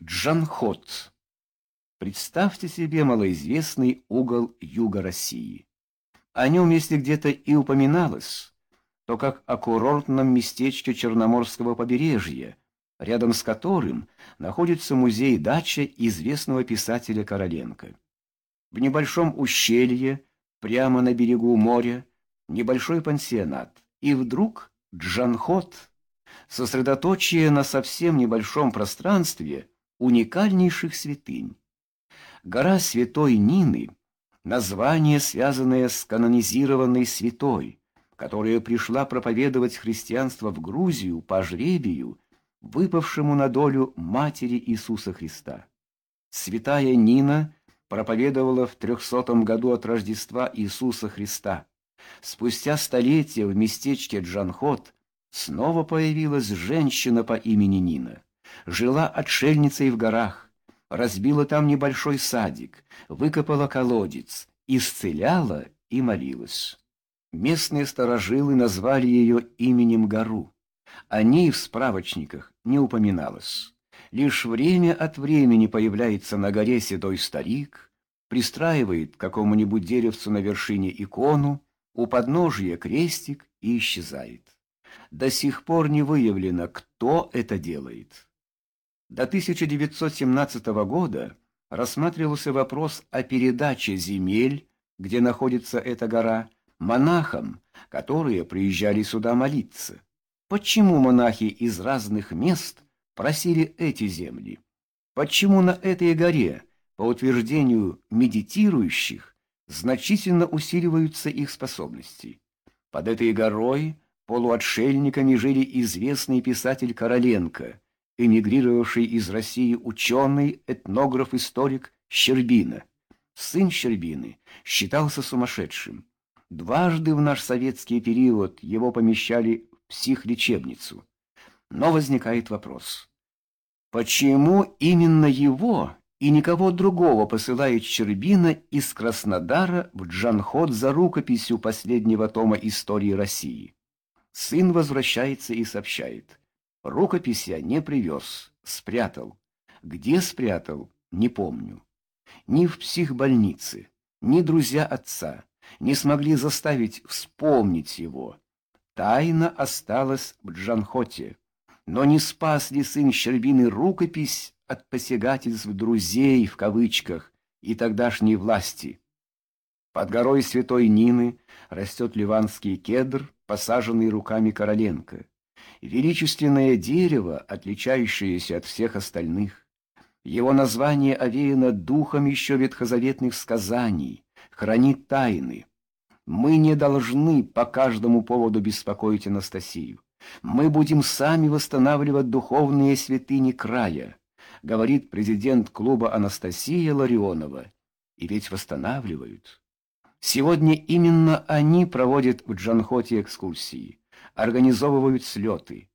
Джанхот. Представьте себе малоизвестный угол юга России. О нем, если где-то и упоминалось, то как о курортном местечке Черноморского побережья, рядом с которым находится музей-дача известного писателя Короленко. В небольшом ущелье, прямо на берегу моря, небольшой пансионат, и вдруг Джанхот, сосредоточие на совсем небольшом пространстве – уникальнейших святынь. Гора Святой Нины — название, связанное с канонизированной святой, которая пришла проповедовать христианство в Грузию по жребию, выпавшему на долю Матери Иисуса Христа. Святая Нина проповедовала в трехсотом году от Рождества Иисуса Христа. Спустя столетия в местечке Джанхот снова появилась женщина по имени Нина жила отшельницей в горах, разбила там небольшой садик, выкопала колодец, исцеляла и молилась. Местные старожилы назвали ее именем Гору. О ней в справочниках не упоминалось. Лишь время от времени появляется на горе седой старик, пристраивает какому-нибудь деревцу на вершине икону, у подножия крестик и исчезает. До сих пор не выявлено, кто это делает. До 1917 года рассматривался вопрос о передаче земель, где находится эта гора, монахам, которые приезжали сюда молиться. Почему монахи из разных мест просили эти земли? Почему на этой горе, по утверждению медитирующих, значительно усиливаются их способности? Под этой горой полуотшельниками жили известный писатель Короленко – эмигрировавший из России ученый, этнограф, историк Щербина. Сын Щербины считался сумасшедшим. Дважды в наш советский период его помещали в психлечебницу. Но возникает вопрос. Почему именно его и никого другого посылает Щербина из Краснодара в Джанхот за рукописью последнего тома истории России? Сын возвращается и сообщает – Рукопись я не привез, спрятал. Где спрятал, не помню. Ни в психбольнице, ни друзья отца не смогли заставить вспомнить его. Тайна осталась в Джанхоте. Но не спас ли сын Щербины рукопись от посягательств «друзей» в кавычках и тогдашней власти? Под горой Святой Нины растет ливанский кедр, посаженный руками Короленко величественное дерево, отличающееся от всех остальных. Его название овеяно духом еще ветхозаветных сказаний, хранит тайны. Мы не должны по каждому поводу беспокоить Анастасию. Мы будем сами восстанавливать духовные святыни края, говорит президент клуба Анастасия Ларионова. И ведь восстанавливают. Сегодня именно они проводят в Джанхоте экскурсии организовывают слеты.